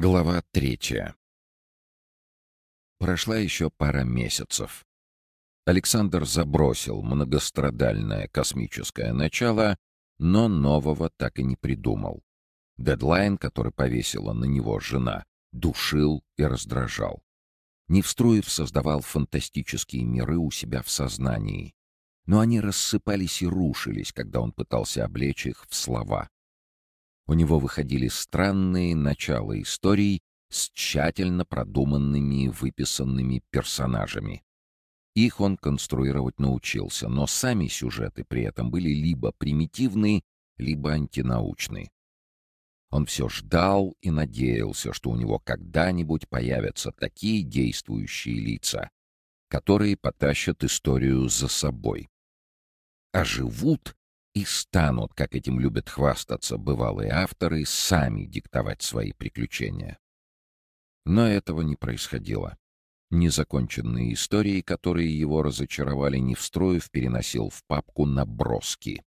Глава третья. Прошла еще пара месяцев. Александр забросил многострадальное космическое начало, но нового так и не придумал. Дедлайн, который повесила на него жена, душил и раздражал. Невструев создавал фантастические миры у себя в сознании, но они рассыпались и рушились, когда он пытался облечь их в слова. У него выходили странные начала историй с тщательно продуманными выписанными персонажами. Их он конструировать научился, но сами сюжеты при этом были либо примитивны, либо антинаучны. Он все ждал и надеялся, что у него когда-нибудь появятся такие действующие лица, которые потащат историю за собой. А живут и станут, как этим любят хвастаться бывалые авторы, сами диктовать свои приключения. Но этого не происходило. Незаконченные истории, которые его разочаровали, не встроив, переносил в папку наброски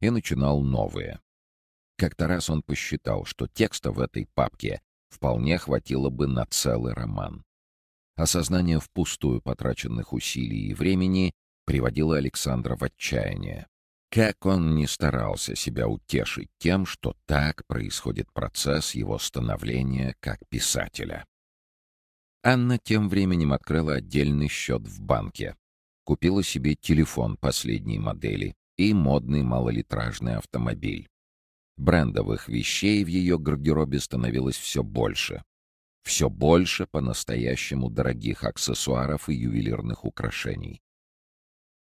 и начинал новые. Как-то раз он посчитал, что текста в этой папке вполне хватило бы на целый роман. Осознание впустую потраченных усилий и времени приводило Александра в отчаяние. Как он не старался себя утешить тем, что так происходит процесс его становления как писателя. Анна тем временем открыла отдельный счет в банке, купила себе телефон последней модели и модный малолитражный автомобиль. Брендовых вещей в ее гардеробе становилось все больше. Все больше по-настоящему дорогих аксессуаров и ювелирных украшений.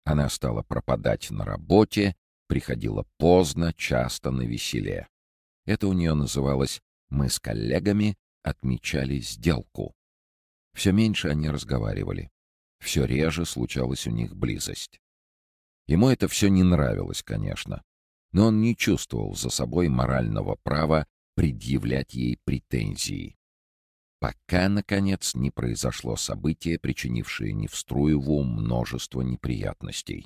Она стала пропадать на работе, приходила поздно, часто на веселе. Это у нее называлось «мы с коллегами отмечали сделку». Все меньше они разговаривали. Все реже случалась у них близость. Ему это все не нравилось, конечно, но он не чувствовал за собой морального права предъявлять ей претензии пока, наконец, не произошло событие, причинившее Невструеву множество неприятностей.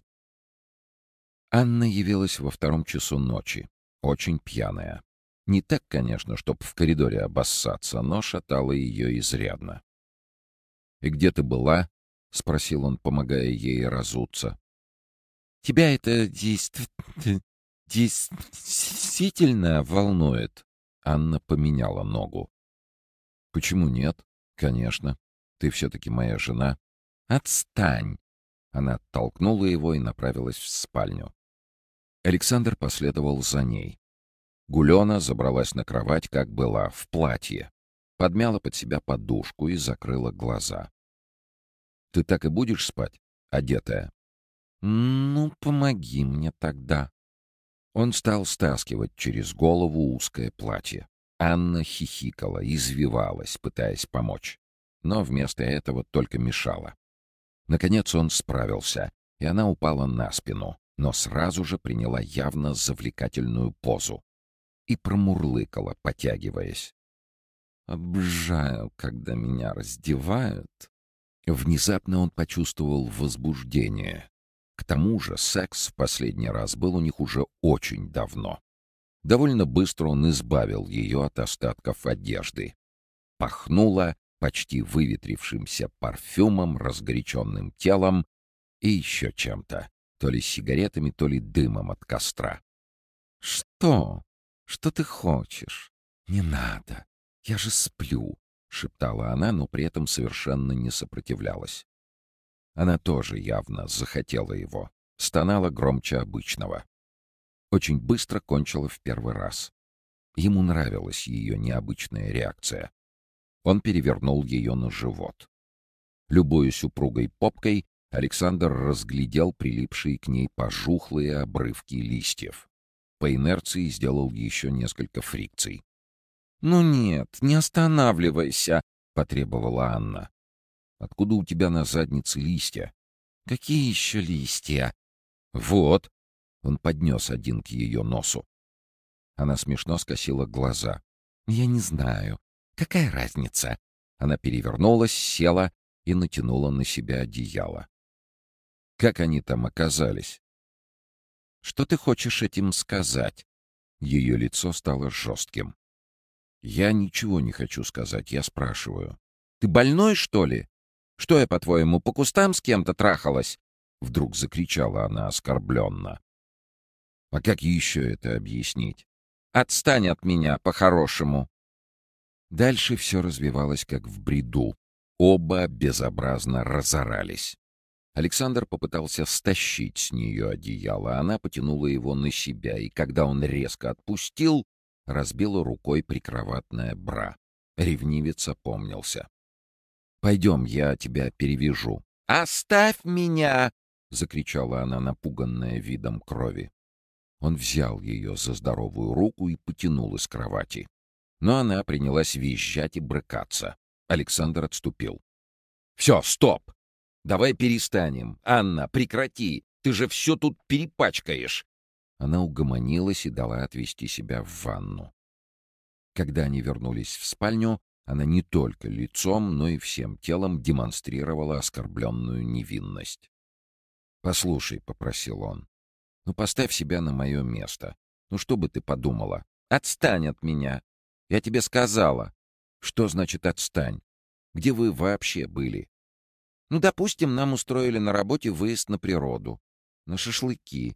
Анна явилась во втором часу ночи, очень пьяная. Не так, конечно, чтоб в коридоре обоссаться, но шатала ее изрядно. «И где ты была?» — спросил он, помогая ей разуться. «Тебя это действ... действительно волнует?» Анна поменяла ногу. «Почему нет? Конечно. Ты все-таки моя жена». «Отстань!» Она оттолкнула его и направилась в спальню. Александр последовал за ней. Гулена забралась на кровать, как была, в платье. Подмяла под себя подушку и закрыла глаза. «Ты так и будешь спать, одетая?» «Ну, помоги мне тогда». Он стал стаскивать через голову узкое платье. Анна хихикала, извивалась, пытаясь помочь. Но вместо этого только мешала. Наконец он справился, и она упала на спину, но сразу же приняла явно завлекательную позу и промурлыкала, потягиваясь. «Обжаю, когда меня раздевают». Внезапно он почувствовал возбуждение. К тому же секс в последний раз был у них уже очень давно. Довольно быстро он избавил ее от остатков одежды. Пахнуло почти выветрившимся парфюмом, разгоряченным телом и еще чем-то, то ли сигаретами, то ли дымом от костра. «Что? Что ты хочешь? Не надо. Я же сплю», — шептала она, но при этом совершенно не сопротивлялась. Она тоже явно захотела его, стонала громче обычного очень быстро кончила в первый раз. Ему нравилась ее необычная реакция. Он перевернул ее на живот. Любую супругой попкой, Александр разглядел прилипшие к ней пожухлые обрывки листьев. По инерции сделал еще несколько фрикций. «Ну нет, не останавливайся!» — потребовала Анна. «Откуда у тебя на заднице листья?» «Какие еще листья?» «Вот!» Он поднес один к ее носу. Она смешно скосила глаза. «Я не знаю. Какая разница?» Она перевернулась, села и натянула на себя одеяло. «Как они там оказались?» «Что ты хочешь этим сказать?» Ее лицо стало жестким. Я ничего не хочу сказать, я спрашиваю. Ты больной, что ли? Что я, по-твоему, по кустам с кем-то трахалась? Вдруг закричала она оскорбленно. А как еще это объяснить? Отстань от меня, по-хорошему. Дальше все развивалось как в бреду. Оба безобразно разорались. Александр попытался стащить с нее одеяло, она потянула его на себя, и когда он резко отпустил, разбила рукой прикроватная бра. Ревнивец опомнился. «Пойдем, я тебя перевяжу». «Оставь меня!» — закричала она, напуганная видом крови. Он взял ее за здоровую руку и потянул из кровати. Но она принялась визжать и брыкаться. Александр отступил. «Все, стоп! Давай перестанем. Анна, прекрати! Ты же все тут перепачкаешь!» Она угомонилась и дала отвести себя в ванну. Когда они вернулись в спальню, она не только лицом, но и всем телом демонстрировала оскорбленную невинность. «Послушай», — попросил он, — «ну поставь себя на мое место. Ну что бы ты подумала? Отстань от меня! Я тебе сказала!» «Что значит «отстань»? Где вы вообще были?» «Ну, допустим, нам устроили на работе выезд на природу, на шашлыки.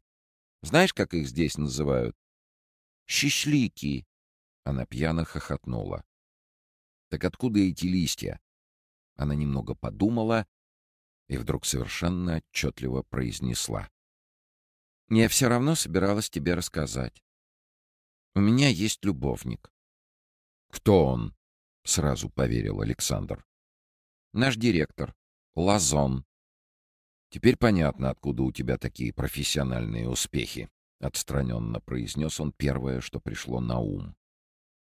Знаешь, как их здесь называют? Щешлики!» Она пьяно хохотнула. «Так откуда эти листья?» Она немного подумала и вдруг совершенно отчетливо произнесла. «Я все равно собиралась тебе рассказать. У меня есть любовник». «Кто он?» — сразу поверил Александр. «Наш директор. Лазон». «Теперь понятно, откуда у тебя такие профессиональные успехи», — отстраненно произнес он первое, что пришло на ум.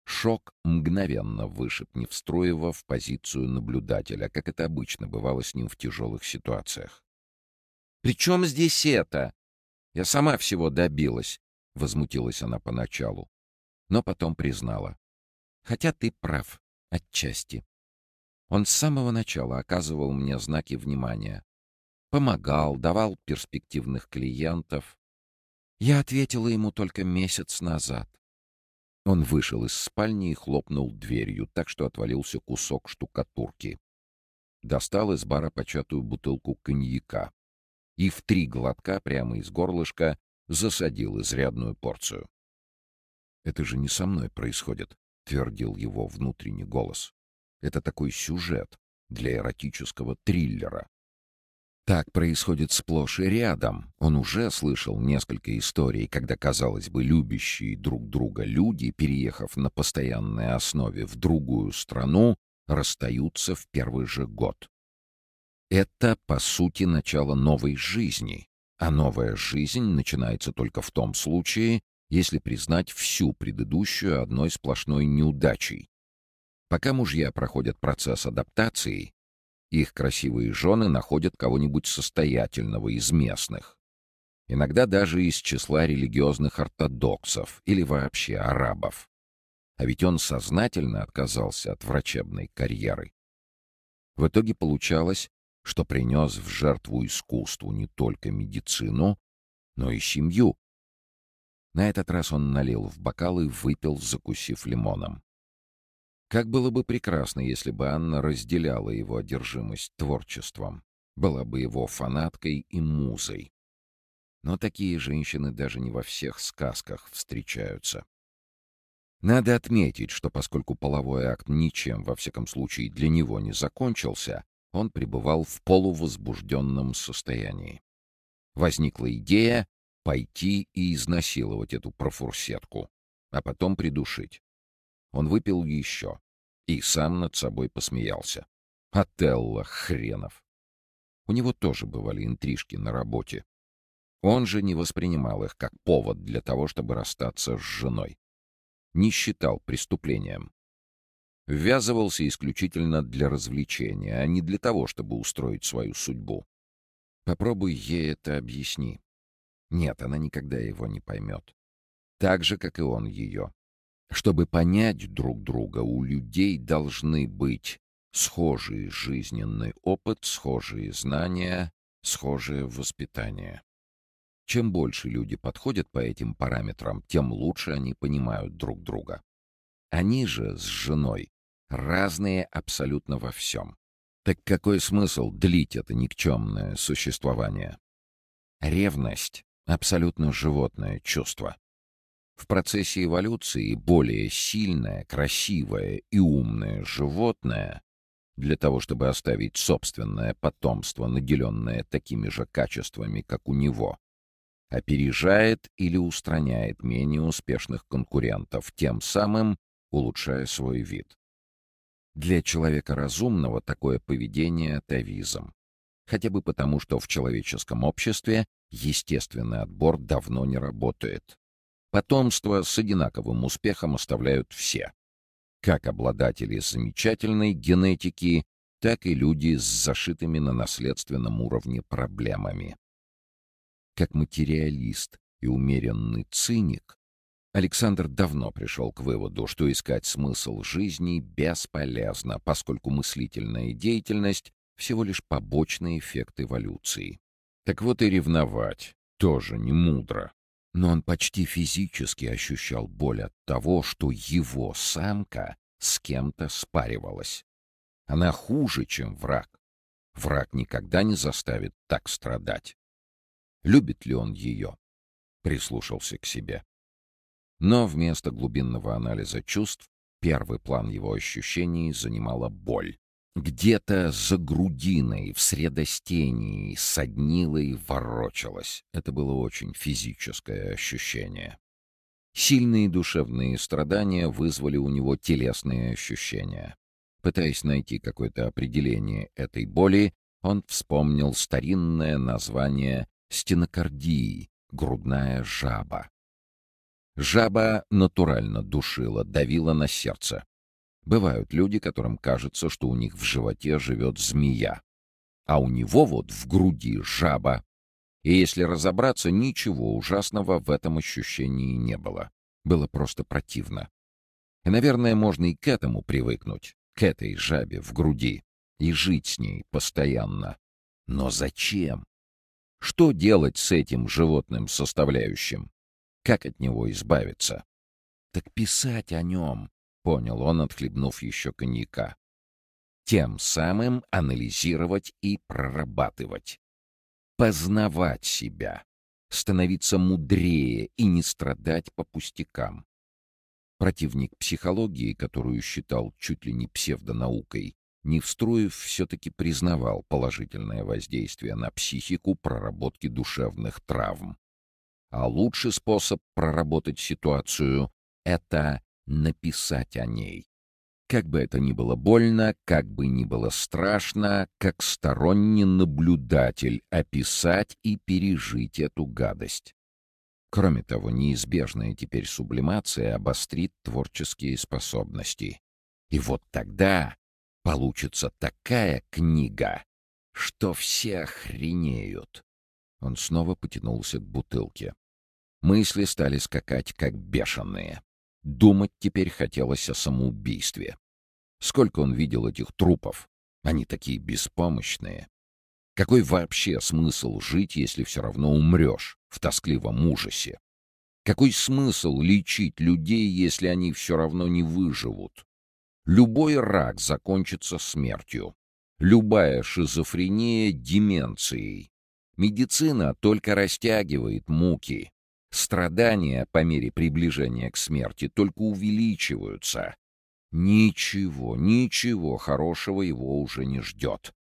Шок мгновенно вышиб Невстроева в позицию наблюдателя, как это обычно бывало с ним в тяжелых ситуациях. «При чем здесь это? Я сама всего добилась», — возмутилась она поначалу, но потом признала. «Хотя ты прав, отчасти. Он с самого начала оказывал мне знаки внимания. Помогал, давал перспективных клиентов. Я ответила ему только месяц назад. Он вышел из спальни и хлопнул дверью, так что отвалился кусок штукатурки. Достал из бара початую бутылку коньяка и в три глотка прямо из горлышка засадил изрядную порцию. «Это же не со мной происходит», — твердил его внутренний голос. «Это такой сюжет для эротического триллера. Так происходит сплошь и рядом. Он уже слышал несколько историй, когда, казалось бы, любящие друг друга люди, переехав на постоянной основе в другую страну, расстаются в первый же год. Это, по сути, начало новой жизни, а новая жизнь начинается только в том случае, если признать всю предыдущую одной сплошной неудачей. Пока мужья проходят процесс адаптации, их красивые жены находят кого-нибудь состоятельного из местных. Иногда даже из числа религиозных ортодоксов или вообще арабов. А ведь он сознательно отказался от врачебной карьеры. В итоге получалось, что принес в жертву искусству не только медицину, но и семью. На этот раз он налил в бокал и выпил, закусив лимоном. Как было бы прекрасно, если бы Анна разделяла его одержимость творчеством, была бы его фанаткой и музой. Но такие женщины даже не во всех сказках встречаются. Надо отметить, что поскольку половой акт ничем, во всяком случае, для него не закончился, он пребывал в полувозбужденном состоянии. Возникла идея пойти и изнасиловать эту профурсетку, а потом придушить. Он выпил еще и сам над собой посмеялся. Отелло хренов. У него тоже бывали интрижки на работе. Он же не воспринимал их как повод для того, чтобы расстаться с женой. Не считал преступлением. Ввязывался исключительно для развлечения, а не для того, чтобы устроить свою судьбу. Попробуй ей это объясни. Нет, она никогда его не поймет. Так же, как и он ее. Чтобы понять друг друга, у людей должны быть схожий жизненный опыт, схожие знания, схожее воспитание. Чем больше люди подходят по этим параметрам, тем лучше они понимают друг друга. Они же с женой разные абсолютно во всем. Так какой смысл длить это никчемное существование? Ревность — абсолютно животное чувство. В процессе эволюции более сильное, красивое и умное животное для того, чтобы оставить собственное потомство, наделенное такими же качествами, как у него, опережает или устраняет менее успешных конкурентов, тем самым улучшая свой вид. Для человека разумного такое поведение — атовизм. Хотя бы потому, что в человеческом обществе естественный отбор давно не работает. Потомство с одинаковым успехом оставляют все. Как обладатели замечательной генетики, так и люди с зашитыми на наследственном уровне проблемами. Как материалист и умеренный циник, Александр давно пришел к выводу, что искать смысл жизни бесполезно, поскольку мыслительная деятельность — всего лишь побочный эффект эволюции. Так вот и ревновать тоже не мудро но он почти физически ощущал боль от того, что его самка с кем-то спаривалась. Она хуже, чем враг. Враг никогда не заставит так страдать. Любит ли он ее? Прислушался к себе. Но вместо глубинного анализа чувств первый план его ощущений занимала боль. Где-то за грудиной, в средостении, соднило и ворочалось. Это было очень физическое ощущение. Сильные душевные страдания вызвали у него телесные ощущения. Пытаясь найти какое-то определение этой боли, он вспомнил старинное название стенокардии — грудная жаба. Жаба натурально душила, давила на сердце. Бывают люди, которым кажется, что у них в животе живет змея, а у него вот в груди жаба. И если разобраться, ничего ужасного в этом ощущении не было. Было просто противно. И, наверное, можно и к этому привыкнуть, к этой жабе в груди, и жить с ней постоянно. Но зачем? Что делать с этим животным составляющим? Как от него избавиться? Так писать о нем, понял он, отхлебнув еще коньяка. Тем самым анализировать и прорабатывать. Познавать себя, становиться мудрее и не страдать по пустякам. Противник психологии, которую считал чуть ли не псевдонаукой, Невструев все-таки признавал положительное воздействие на психику проработки душевных травм. А лучший способ проработать ситуацию — это написать о ней. Как бы это ни было больно, как бы ни было страшно, как сторонний наблюдатель описать и пережить эту гадость. Кроме того, неизбежная теперь сублимация обострит творческие способности. И вот тогда получится такая книга, что все охренеют. Он снова потянулся к бутылке. Мысли стали скакать, как бешеные. Думать теперь хотелось о самоубийстве. Сколько он видел этих трупов? Они такие беспомощные. Какой вообще смысл жить, если все равно умрешь в тоскливом ужасе? Какой смысл лечить людей, если они все равно не выживут? Любой рак закончится смертью. Любая шизофрения — деменцией. Медицина только растягивает муки. Страдания по мере приближения к смерти только увеличиваются. Ничего, ничего хорошего его уже не ждет.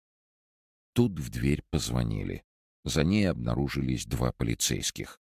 Тут в дверь позвонили. За ней обнаружились два полицейских.